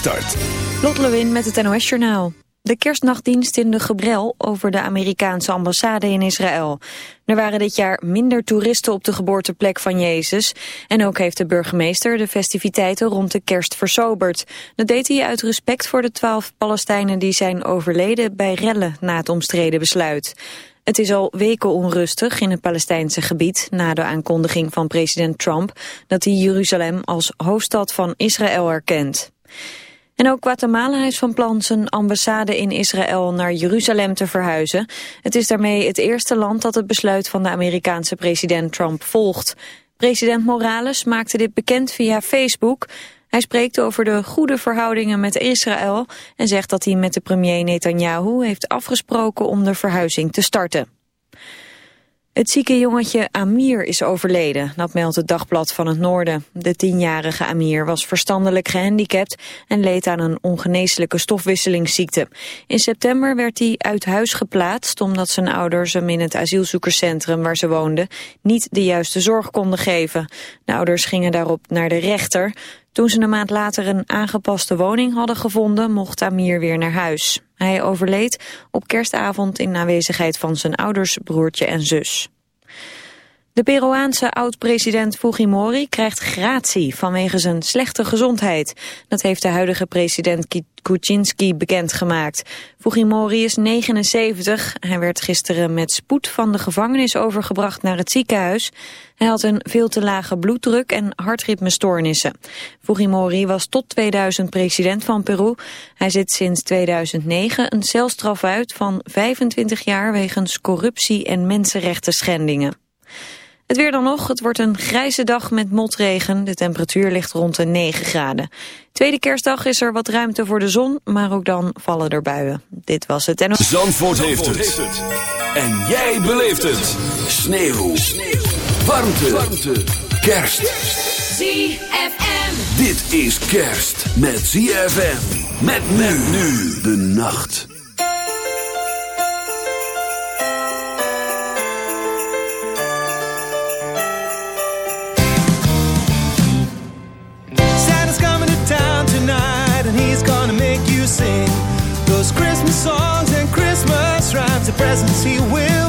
Start. Lewin met het NOS Journaal. De kerstnachtdienst in de Gebrel over de Amerikaanse ambassade in Israël. Er waren dit jaar minder toeristen op de geboorteplek van Jezus. En ook heeft de burgemeester de festiviteiten rond de kerst versoberd. Dat deed hij uit respect voor de twaalf Palestijnen die zijn overleden bij rellen na het omstreden besluit. Het is al weken onrustig in het Palestijnse gebied na de aankondiging van president Trump dat hij Jeruzalem als hoofdstad van Israël erkent. En ook Guatemala is van plan zijn ambassade in Israël naar Jeruzalem te verhuizen. Het is daarmee het eerste land dat het besluit van de Amerikaanse president Trump volgt. President Morales maakte dit bekend via Facebook. Hij spreekt over de goede verhoudingen met Israël en zegt dat hij met de premier Netanyahu heeft afgesproken om de verhuizing te starten. Het zieke jongetje Amir is overleden, dat meldt het Dagblad van het Noorden. De tienjarige Amir was verstandelijk gehandicapt en leed aan een ongeneeslijke stofwisselingsziekte. In september werd hij uit huis geplaatst omdat zijn ouders hem in het asielzoekerscentrum waar ze woonden niet de juiste zorg konden geven. De ouders gingen daarop naar de rechter. Toen ze een maand later een aangepaste woning hadden gevonden, mocht Amir weer naar huis. Hij overleed op kerstavond in aanwezigheid van zijn ouders, broertje en zus. De Peruaanse oud-president Fujimori krijgt gratie vanwege zijn slechte gezondheid. Dat heeft de huidige president Kuczynski bekendgemaakt. Fujimori is 79. Hij werd gisteren met spoed van de gevangenis overgebracht naar het ziekenhuis. Hij had een veel te lage bloeddruk en hartritmestoornissen. Fujimori was tot 2000 president van Peru. Hij zit sinds 2009 een celstraf uit van 25 jaar wegens corruptie en mensenrechten schendingen. Het weer dan nog. Het wordt een grijze dag met motregen. De temperatuur ligt rond de 9 graden. Tweede kerstdag is er wat ruimte voor de zon, maar ook dan vallen er buien. Dit was het en... Zandvoort, heeft, het. En jij beleeft het. Sneeuw. Sneeuw. Warmte. Warmte. Kerst. ZFM. Dit is kerst met ZFM. Met men nu de nacht. Sing those Christmas songs and Christmas rhymes. The presents he will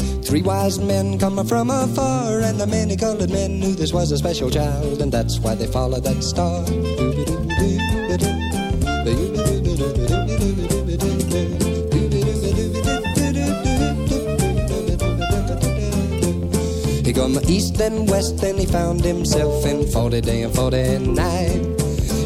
three wise men come from afar. And the many colored men knew this was a special child, and that's why they followed that star. He gone east and west and he found himself in 40 day and 40 night.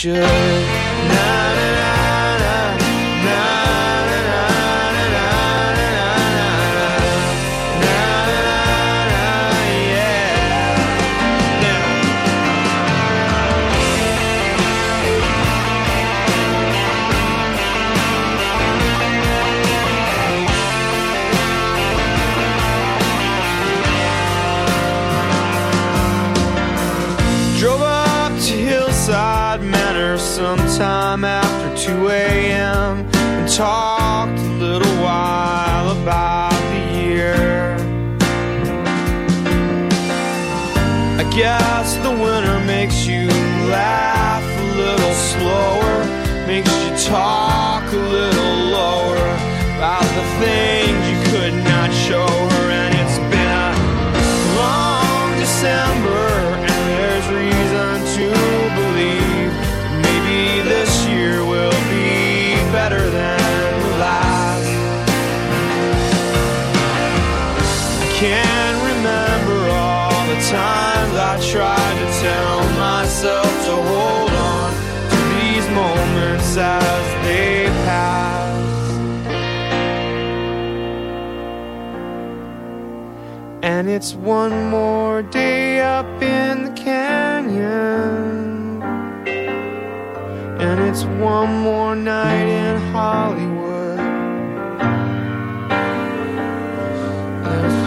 should.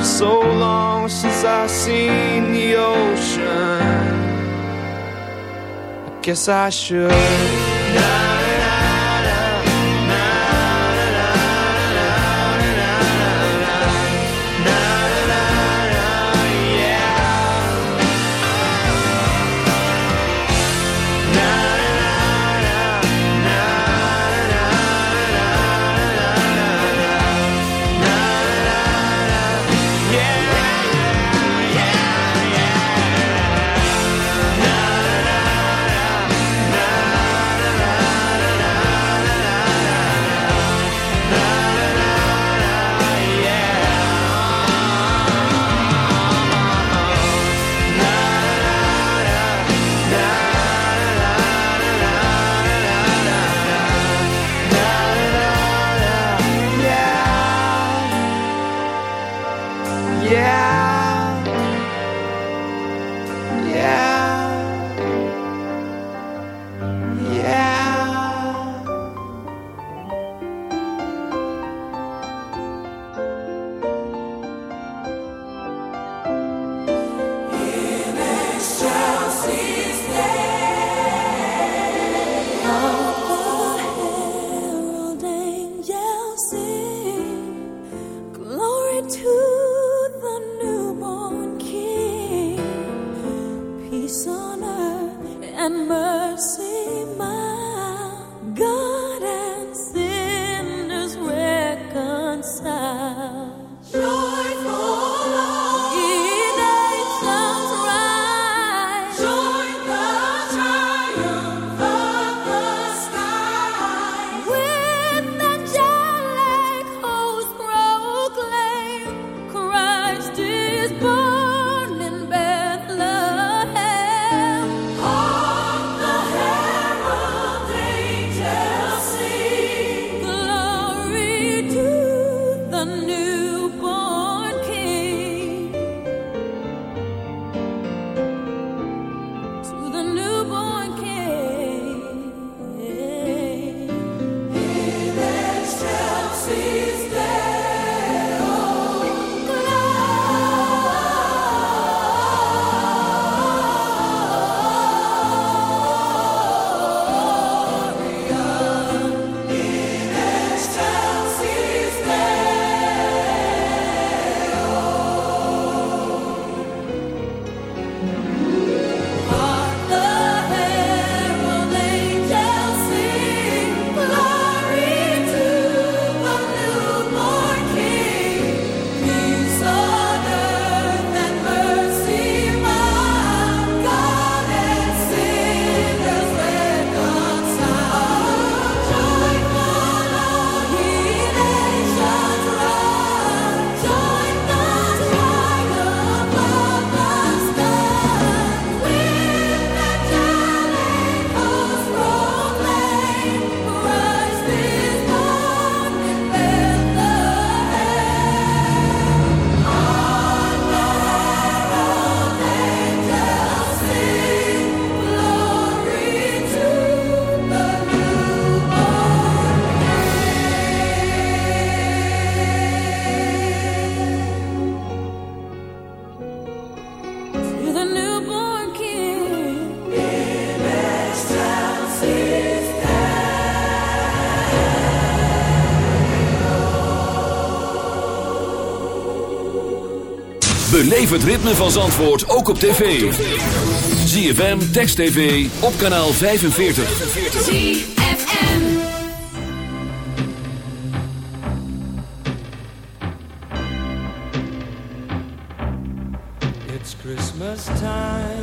so long since I've seen the ocean. I guess I should. Beleef het ritme van Zandvoort ook op tv. ZFM, Text TV, op kanaal 45. ZFM It's Christmas time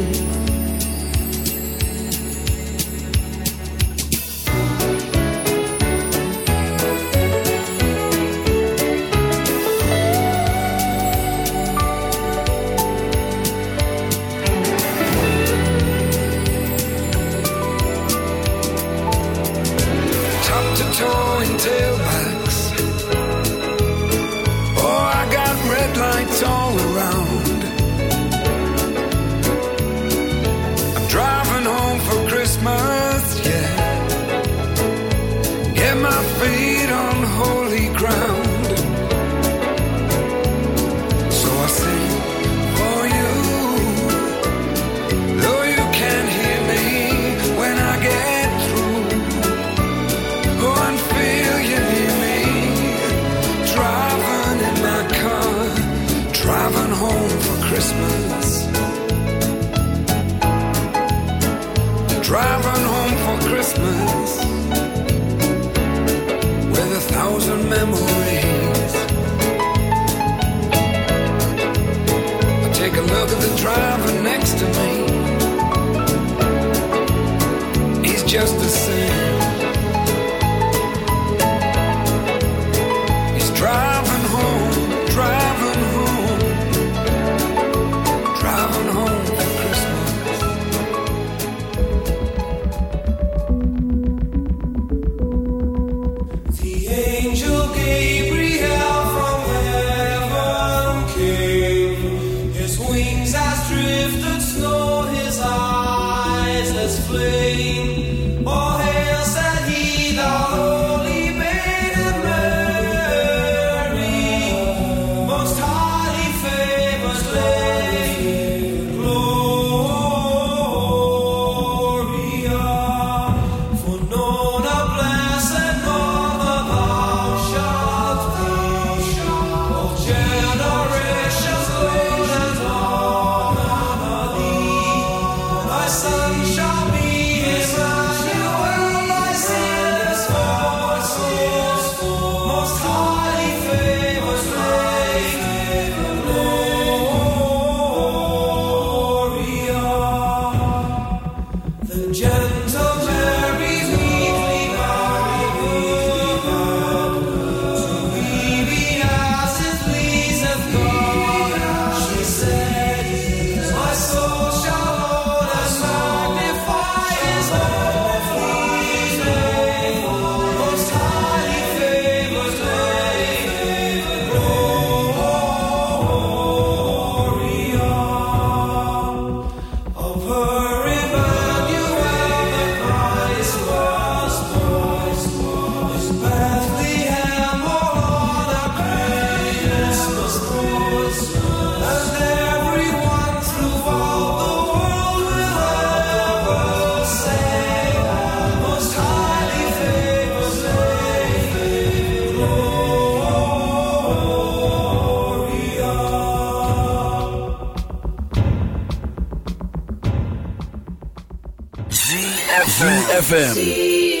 ZFM.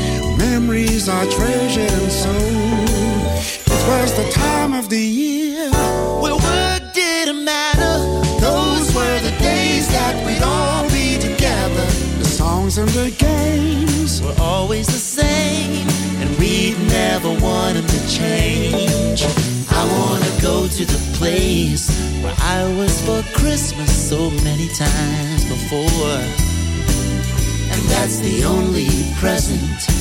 Memories are treasured and so. It was the time of the year Where work didn't matter, those were the days that we'd all be together. the songs and the games. Were always the same, and we'd never want them to change. I wanna go to the place where I was for Christmas so many times before. And that's the only present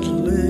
but live.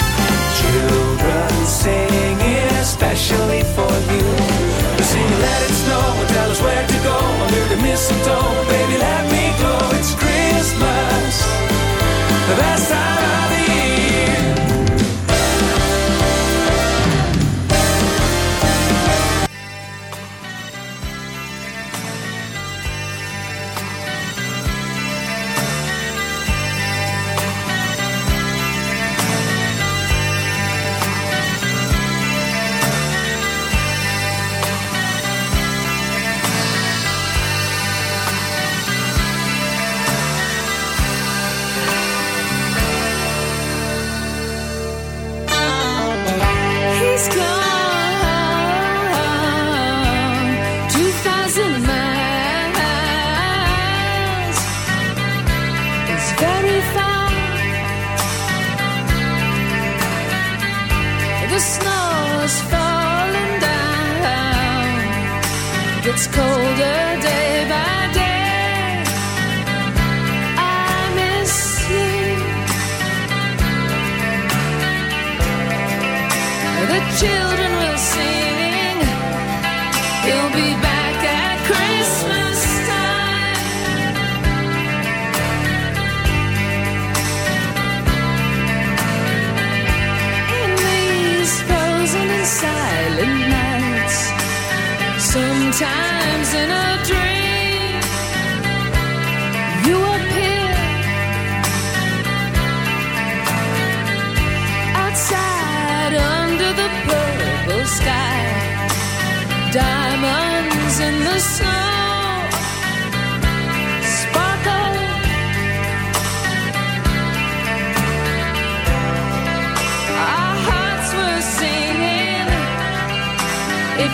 Children especially for you. They sing, let it snow, tell us where to go under the mistletoe. Baby, let me go. It's Christmas, the best time of the Gets colder sometimes in a dream, you appear outside under the purple sky. Diamonds in the snow sparkle. Our hearts were singing. It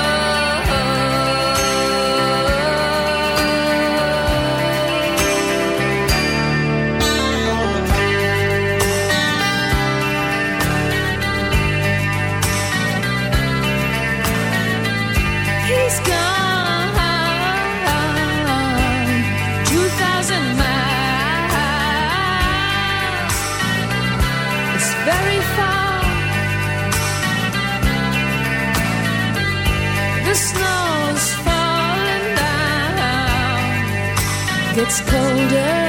Gets colder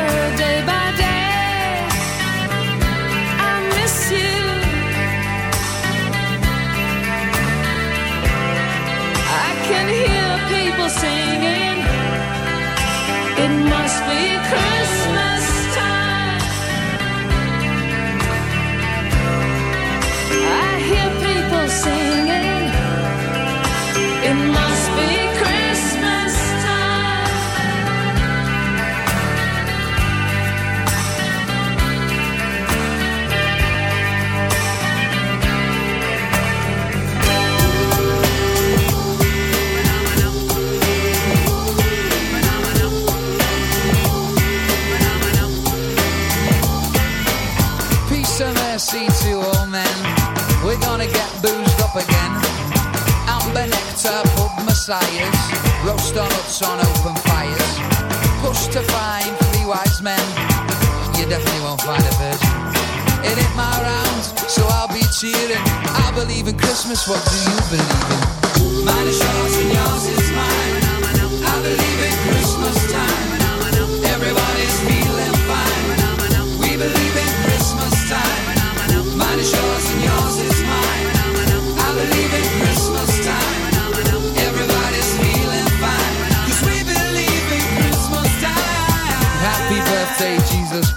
definitely won't find a virgin. It ain't my round, so I'll be cheering. I believe in Christmas, what do you believe in? Mine is yours and yours is mine. I believe in Christmas time.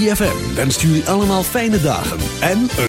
3FM jullie allemaal fijne dagen en...